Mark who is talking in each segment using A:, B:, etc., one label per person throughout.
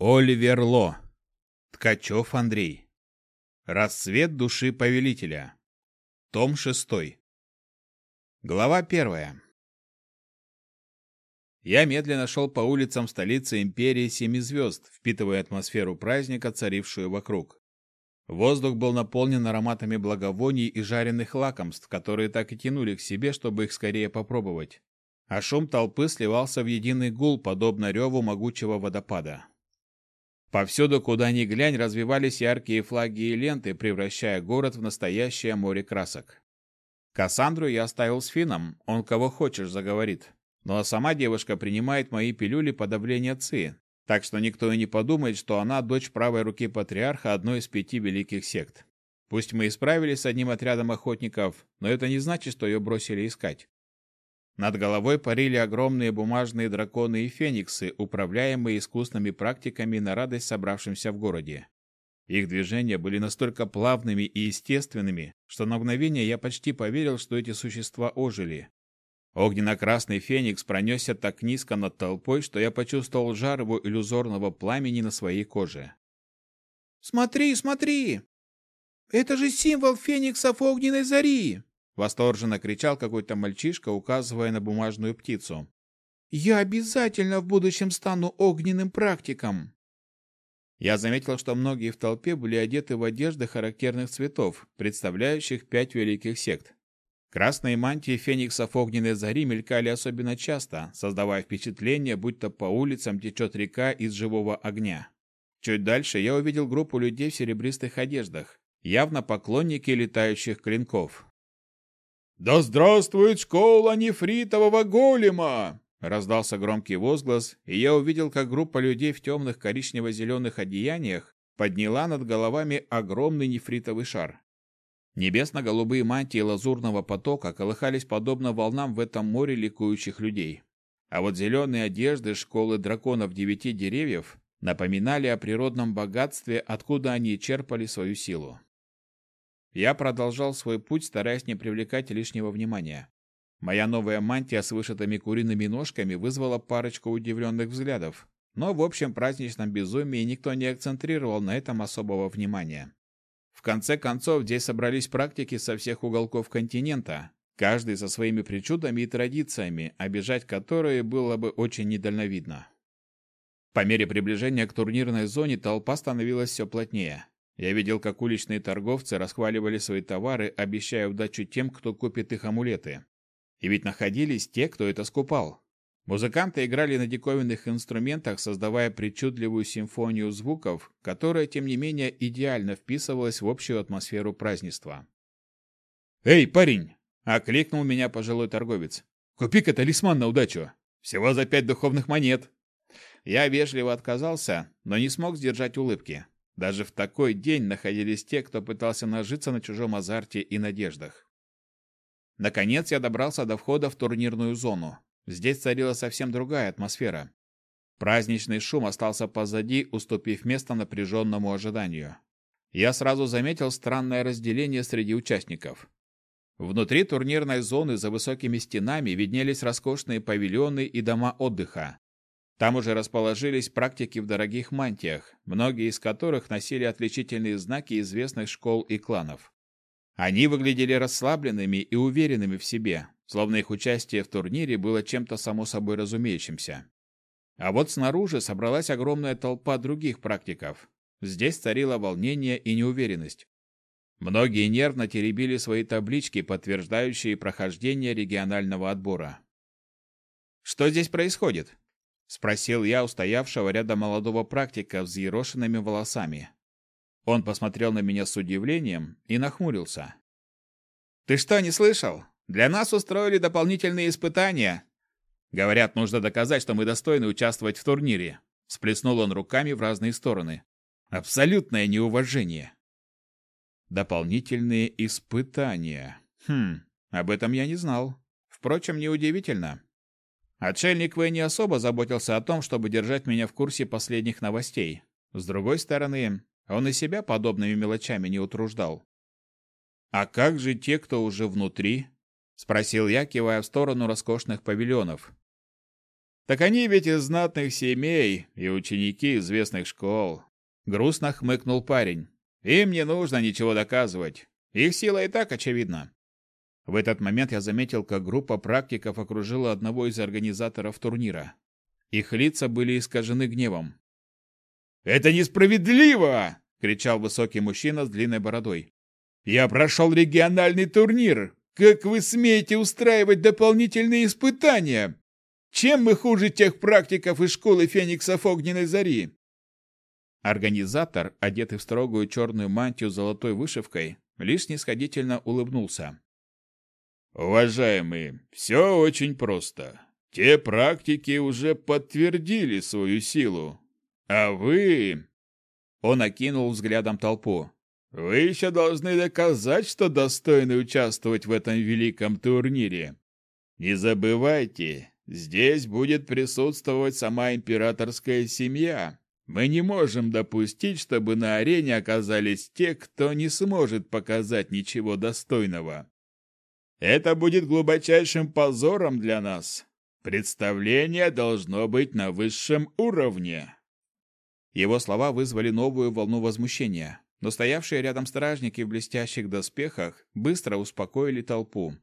A: Оливер Ло. Ткачев Андрей. Рассвет души повелителя. Том 6. Глава 1. Я медленно шел по улицам столицы империи Семи Звезд, впитывая атмосферу праздника, царившую вокруг. Воздух был наполнен ароматами благовоний и жареных лакомств, которые так и тянули к себе, чтобы их скорее попробовать. А шум толпы сливался в единый гул, подобно реву могучего водопада. Повсюду, куда ни глянь, развивались яркие флаги и ленты, превращая город в настоящее море красок. Кассандру я оставил с Фином, он кого хочешь заговорит. Ну а сама девушка принимает мои пилюли подавления ЦИ, так что никто и не подумает, что она дочь правой руки патриарха одной из пяти великих сект. Пусть мы и справились с одним отрядом охотников, но это не значит, что ее бросили искать. Над головой парили огромные бумажные драконы и фениксы, управляемые искусными практиками на радость собравшимся в городе. Их движения были настолько плавными и естественными, что на мгновение я почти поверил, что эти существа ожили. Огненно-красный феникс пронесся так низко над толпой, что я почувствовал жар его иллюзорного пламени на своей коже.
B: «Смотри, смотри! Это же символ фениксов огненной зари!» Восторженно кричал какой-то мальчишка, указывая на бумажную птицу. «Я обязательно в будущем стану огненным практиком!»
A: Я заметил, что многие в толпе были одеты в одежды характерных цветов, представляющих пять великих сект. Красные мантии фениксов огненной зари мелькали особенно часто, создавая впечатление, будто по улицам течет река из живого огня. Чуть дальше я увидел группу людей в серебристых одеждах, явно поклонники летающих клинков.
B: «Да здравствует школа нефритового голема!» Раздался громкий возглас, и я увидел, как группа людей в темных коричнево-зеленых одеяниях подняла над головами огромный нефритовый шар. Небесно-голубые мантии лазурного потока колыхались подобно волнам в этом море ликующих людей. А вот зеленые одежды школы драконов девяти деревьев напоминали о природном богатстве, откуда они черпали свою силу. Я продолжал свой путь, стараясь не привлекать лишнего внимания. Моя новая мантия с вышитыми куриными ножками вызвала парочку удивленных взглядов, но в общем праздничном безумии никто не акцентрировал на этом особого внимания. В конце концов, здесь собрались практики со всех уголков континента, каждый со своими причудами и традициями, обижать которые было бы очень недальновидно. По мере приближения к турнирной зоне толпа становилась все плотнее. Я видел, как уличные торговцы расхваливали свои товары, обещая удачу тем, кто купит их амулеты. И ведь находились те, кто это скупал. Музыканты играли на диковинных инструментах, создавая причудливую симфонию звуков, которая, тем не менее, идеально вписывалась в общую атмосферу празднества. «Эй, парень!» — окликнул меня пожилой торговец. «Купи-ка талисман на удачу! Всего за пять духовных монет!» Я вежливо отказался, но не смог сдержать улыбки. Даже в такой день находились те, кто пытался нажиться на чужом азарте и надеждах. Наконец я добрался до входа в турнирную зону. Здесь царила совсем другая атмосфера. Праздничный шум остался позади, уступив место напряженному ожиданию. Я сразу заметил странное разделение среди участников. Внутри турнирной зоны за высокими стенами виднелись роскошные павильоны и дома отдыха. Там уже расположились практики в дорогих мантиях, многие из которых носили отличительные знаки известных школ и кланов. Они выглядели расслабленными и уверенными в себе, словно их участие в турнире было чем-то само собой разумеющимся. А вот снаружи собралась огромная толпа других практиков. Здесь царило волнение и неуверенность. Многие нервно теребили свои таблички, подтверждающие прохождение регионального отбора. «Что здесь происходит?» — спросил я у стоявшего рядом молодого практика с взъерошенными волосами. Он посмотрел на меня с удивлением и нахмурился. «Ты что, не слышал? Для нас устроили дополнительные испытания. Говорят, нужно доказать, что мы достойны участвовать в турнире. Сплеснул он руками в разные стороны. Абсолютное неуважение. Дополнительные испытания. Хм, об этом я не знал. Впрочем, неудивительно. Отшельник Вэй не особо заботился о том, чтобы держать меня в курсе последних новостей. С другой стороны, он и себя подобными мелочами не утруждал. А как же те, кто уже внутри? спросил я, кивая в сторону роскошных павильонов. Так они ведь из знатных семей и ученики известных школ. Грустно хмыкнул парень. Им не нужно ничего доказывать. Их сила и так очевидна. В этот момент я заметил, как группа практиков окружила одного из организаторов турнира. Их лица были искажены гневом. «Это несправедливо!» — кричал высокий мужчина с длинной бородой. «Я прошел региональный турнир! Как вы смеете устраивать дополнительные испытания? Чем мы хуже тех практиков из школы Фениксов Огненной Зари?» Организатор, одетый в строгую черную мантию с золотой вышивкой, лишь снисходительно улыбнулся. «Уважаемые, все очень просто. Те практики уже подтвердили свою силу. А вы...» Он окинул взглядом толпу. «Вы еще должны доказать, что достойны участвовать в этом великом турнире. Не забывайте, здесь будет присутствовать сама императорская семья, мы не можем допустить, чтобы на арене оказались те, кто не сможет показать ничего достойного. Это будет глубочайшим позором для нас. Представление должно быть на высшем уровне. Его слова вызвали новую волну возмущения, но стоявшие рядом стражники в блестящих доспехах быстро успокоили толпу.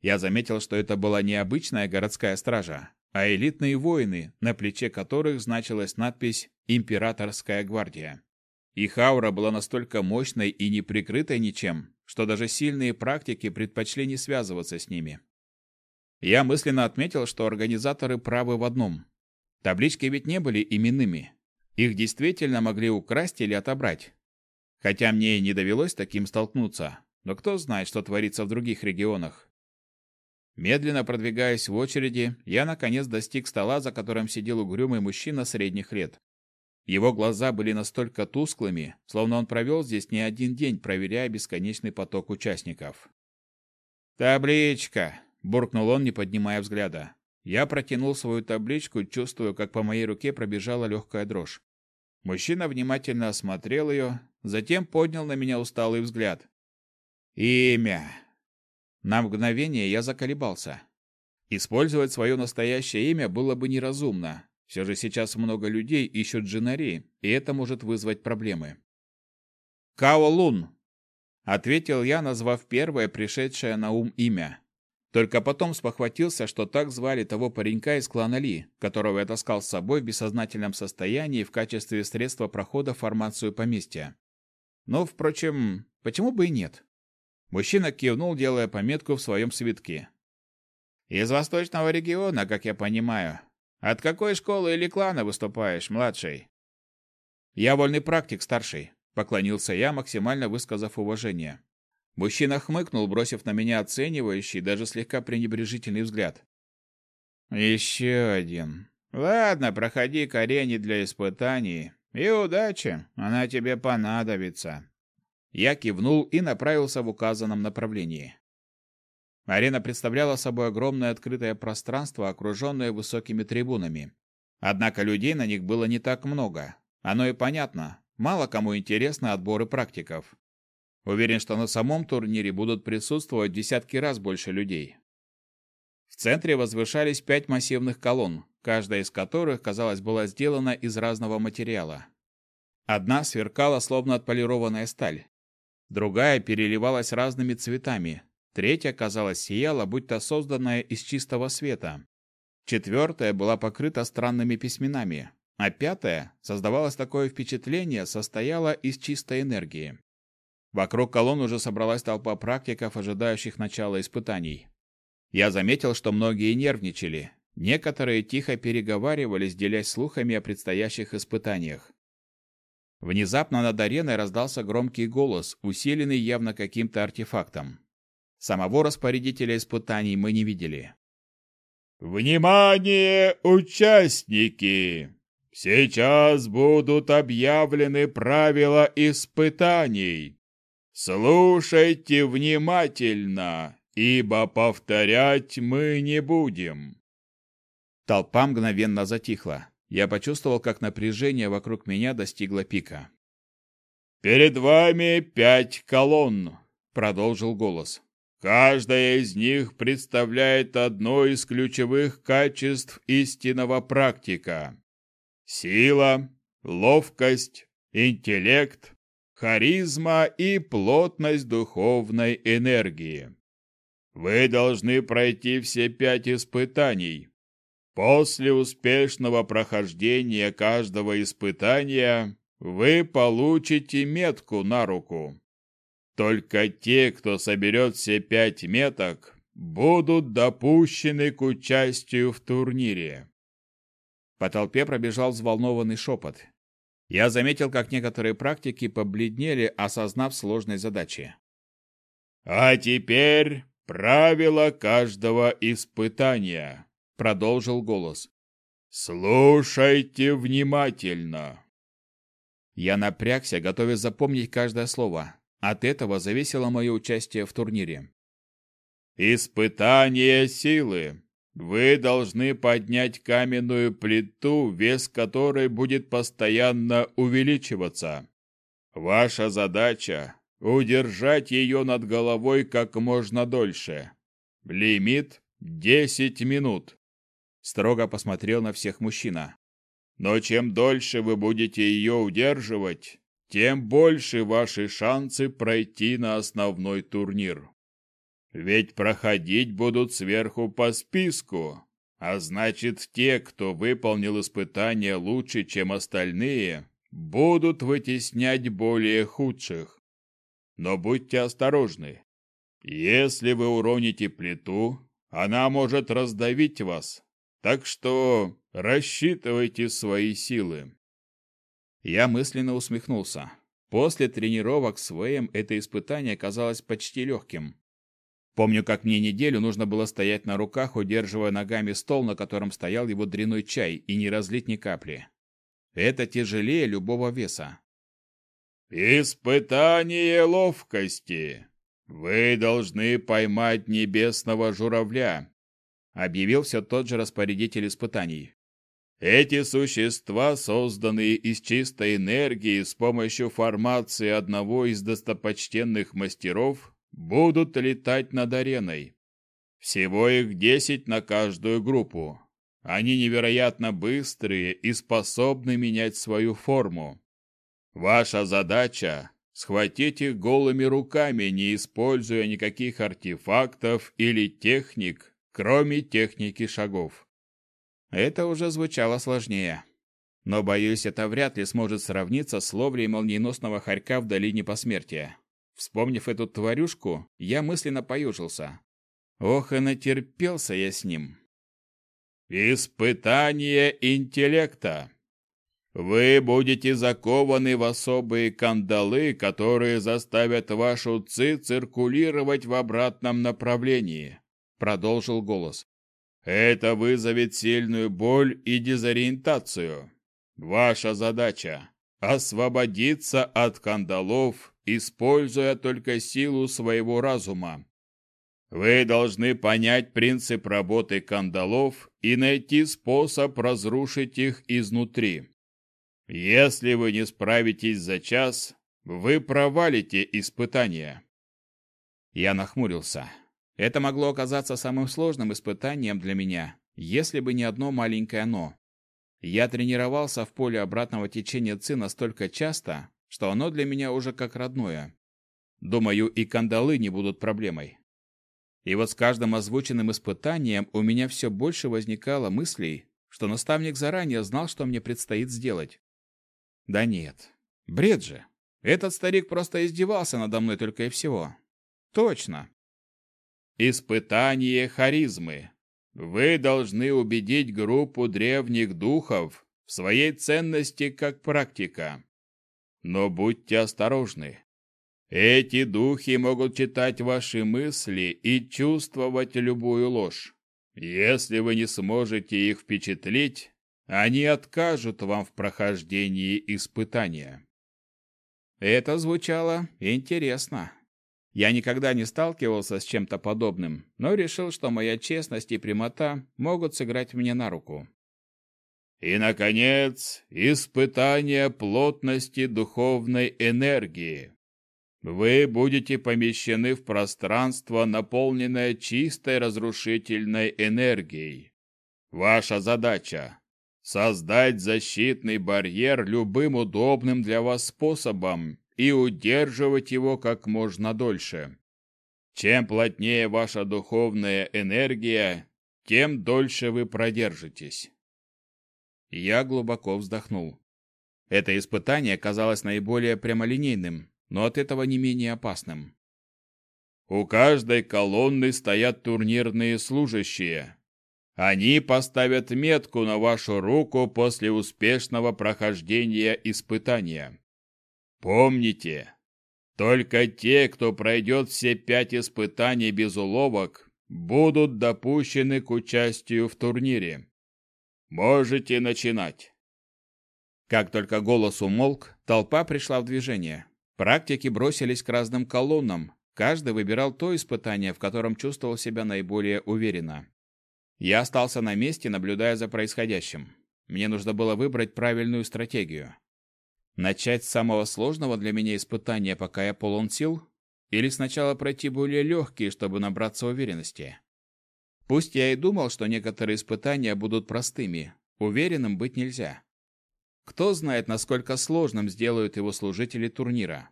B: Я заметил, что это была необычная городская стража, а элитные воины, на плече которых значилась надпись «Императорская гвардия». Их аура была настолько мощной и не прикрытой ничем, что даже сильные практики предпочли не связываться с ними. Я мысленно отметил, что организаторы правы в одном. Таблички ведь не были именными. Их действительно могли украсть или отобрать. Хотя мне и не довелось таким столкнуться, но кто знает, что творится в других регионах. Медленно продвигаясь в очереди, я наконец достиг стола, за которым сидел угрюмый мужчина средних лет. Его глаза были настолько тусклыми, словно он провел здесь не один день, проверяя бесконечный поток участников. «Табличка!» – буркнул он, не поднимая взгляда. Я протянул свою табличку, чувствуя, как по моей руке пробежала легкая дрожь. Мужчина внимательно осмотрел ее, затем поднял на меня усталый взгляд. «Имя!» На мгновение я заколебался. Использовать свое настоящее имя было бы неразумно. Все же сейчас много людей ищут Джинари, и это может вызвать проблемы. «Као Лун!» — ответил я, назвав первое пришедшее на ум имя. Только потом спохватился, что так звали того паренька из клана Ли, которого я таскал с собой в бессознательном состоянии в качестве средства прохода в формацию поместья. Но, впрочем, почему бы и нет? Мужчина кивнул, делая пометку в своем свитке. «Из восточного региона, как я понимаю. От какой школы или клана выступаешь, младший?» «Я вольный практик, старший», — поклонился я, максимально высказав уважение. Мужчина хмыкнул, бросив на меня оценивающий, даже слегка пренебрежительный взгляд. «Еще один. Ладно, проходи к арене для испытаний. И удачи, она тебе понадобится», я кивнул и направился в указанном направлении. Арена представляла собой огромное открытое пространство, окруженное высокими трибунами. Однако людей на них было не так много. Оно и понятно. Мало кому интересны отборы практиков. Уверен, что на самом турнире будут присутствовать десятки раз больше людей. В центре возвышались пять массивных колонн, каждая из которых, казалось, была сделана из разного материала. Одна сверкала, словно отполированная сталь. Другая переливалась разными цветами. Третья, казалось, сияла, будто созданная из чистого света. Четвертая была покрыта странными письменами. А пятая, создавалось такое впечатление, состояла из чистой энергии. Вокруг колонн уже собралась толпа практиков, ожидающих начала испытаний. Я заметил, что многие нервничали. Некоторые тихо переговаривались, делясь слухами о предстоящих испытаниях. Внезапно над ареной раздался громкий голос, усиленный явно каким-то артефактом. Самого распорядителя испытаний мы не видели. «Внимание, участники! Сейчас будут объявлены правила испытаний. Слушайте внимательно, ибо повторять мы не будем». Толпа мгновенно затихла. Я почувствовал, как напряжение вокруг меня достигло пика. «Перед вами пять колонн», — продолжил голос. Каждая из них представляет одно из ключевых качеств истинного практика. Сила, ловкость, интеллект, харизма и плотность духовной энергии. Вы должны пройти все пять испытаний. После успешного прохождения каждого испытания вы получите метку на руку. Только те, кто соберет все пять меток, будут допущены к участию в турнире.
A: По толпе пробежал взволнованный шепот. Я заметил, как некоторые практики побледнели, осознав сложность задачи.
B: «А теперь правила каждого испытания», — продолжил голос. «Слушайте внимательно».
A: Я напрягся, готовясь запомнить каждое слово. От этого зависело мое участие в турнире.
B: «Испытание силы. Вы должны поднять каменную плиту, вес которой будет постоянно увеличиваться. Ваша задача – удержать ее над головой как можно дольше. Лимит – 10 минут».
A: Строго посмотрел на всех мужчина.
B: «Но чем дольше вы будете ее удерживать, тем больше ваши шансы пройти на основной турнир. Ведь проходить будут сверху по списку, а значит, те, кто выполнил испытания лучше, чем остальные, будут вытеснять более худших. Но будьте осторожны. Если вы уроните плиту, она может раздавить вас, так что рассчитывайте свои силы.
A: Я мысленно усмехнулся. После тренировок с Вэем это испытание казалось почти легким. Помню, как мне неделю нужно было стоять на руках, удерживая ногами стол, на котором стоял его дряной чай, и не разлить ни капли. Это тяжелее любого веса.
B: «Испытание ловкости! Вы должны поймать небесного журавля!» объявил все тот же распорядитель испытаний. Эти существа, созданные из чистой энергии с помощью формации одного из достопочтенных мастеров, будут летать над ареной. Всего их десять на каждую группу. Они невероятно быстрые и способны менять свою форму. Ваша задача – схватить их голыми руками, не используя никаких артефактов или техник, кроме техники шагов.
A: Это уже звучало сложнее. Но, боюсь, это вряд ли сможет сравниться с ловлей молниеносного хорька в долине посмертия. Вспомнив эту тварюшку, я мысленно поюжился. Ох, и натерпелся я с ним.
B: «Испытание интеллекта. Вы будете закованы в особые кандалы, которые заставят вашу ци циркулировать в обратном направлении», — продолжил голос. Это вызовет сильную боль и дезориентацию. Ваша задача – освободиться от кандалов, используя только силу своего разума. Вы должны понять принцип работы кандалов и найти способ разрушить их изнутри. Если вы не справитесь за час, вы провалите испытание.
A: Я нахмурился. Это могло оказаться самым сложным испытанием для меня, если бы не одно маленькое «но». Я тренировался в поле обратного течения ЦИ настолько часто, что оно для меня уже как родное. Думаю, и кандалы не будут проблемой. И вот с каждым озвученным испытанием у меня все больше возникало мыслей, что наставник заранее знал, что мне предстоит сделать. Да нет, бред же. Этот старик просто издевался надо мной только и всего. Точно,
B: Испытание харизмы. Вы должны убедить группу древних духов в своей ценности как практика. Но будьте осторожны. Эти духи могут читать ваши мысли и чувствовать любую ложь. Если вы не сможете их впечатлить, они откажут вам в прохождении испытания.
A: Это звучало интересно. Я никогда не сталкивался с чем-то подобным, но решил, что моя честность и прямота могут сыграть мне на руку.
B: И, наконец, испытание плотности духовной энергии. вы будете помещены в пространство, наполненное чистой разрушительной энергией. Ваша задача – создать защитный барьер любым удобным для вас способом и удерживать его как можно дольше. Чем плотнее ваша духовная энергия, тем дольше вы продержитесь.
A: Я глубоко вздохнул. Это испытание казалось наиболее прямолинейным, но от этого не менее опасным.
B: У каждой колонны стоят турнирные служащие. Они поставят метку на вашу руку после успешного прохождения испытания. Помните, только те, кто пройдет все пять испытаний без уловок, будут допущены к участию в турнире. Можете начинать.
A: Как только голос умолк, толпа пришла в движение. Практики бросились к разным колоннам. Каждый выбирал то испытание, в котором чувствовал себя наиболее уверенно. Я остался на месте, наблюдая за происходящим. Мне нужно было выбрать правильную стратегию. Начать с самого сложного для меня испытания, пока я полон сил, или сначала пройти более легкие, чтобы набраться уверенности? Пусть я и думал, что некоторые испытания будут простыми, уверенным быть нельзя. Кто знает, насколько сложным сделают его служители турнира.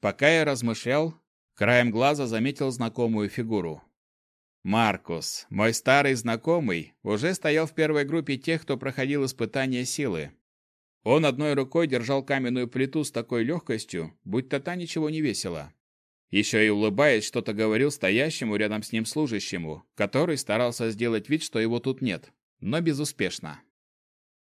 A: Пока я размышлял, краем глаза заметил знакомую фигуру. Маркус, мой старый знакомый, уже стоял в первой группе тех, кто проходил испытания силы. Он одной рукой держал каменную плиту с такой легкостью, будто та ничего не весила. Еще и улыбаясь, что-то говорил стоящему рядом с ним служащему, который старался сделать вид, что его тут нет, но безуспешно.